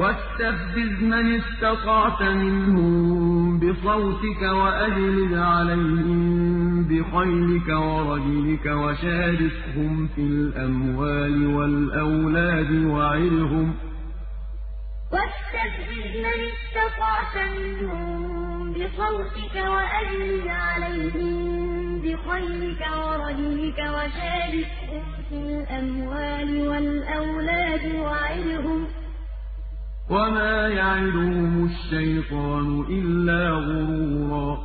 وَاسْتَفْزِزْ مَنِ اسْتَطَعْتَ مِنْهُم بِصَوْتِكَ وَأَجْلِبْ عَلَيْهِم بِخَيْلِكَ وَرَجِلِكَ وَشَارِكْهُمْ فِي الْأَمْوَالِ وَالْأَوْلَادِ وَعِدْهُمْ ۚ وَاسْتَفْزِزْ مَنِ اسْتَطَعْتَ مِنْهُم بِصَوْتِكَ وَأَجْلِبْ عَلَيْهِم بِخَيْلِكَ وَرَجِلِكَ وَشَارِكْهُمْ فِي الْأَمْوَالِ وَالْأَوْلَادِ وَمَا يَعِدُهُمُ الشَّيْطَانُ إِلَّا غُرُورًا.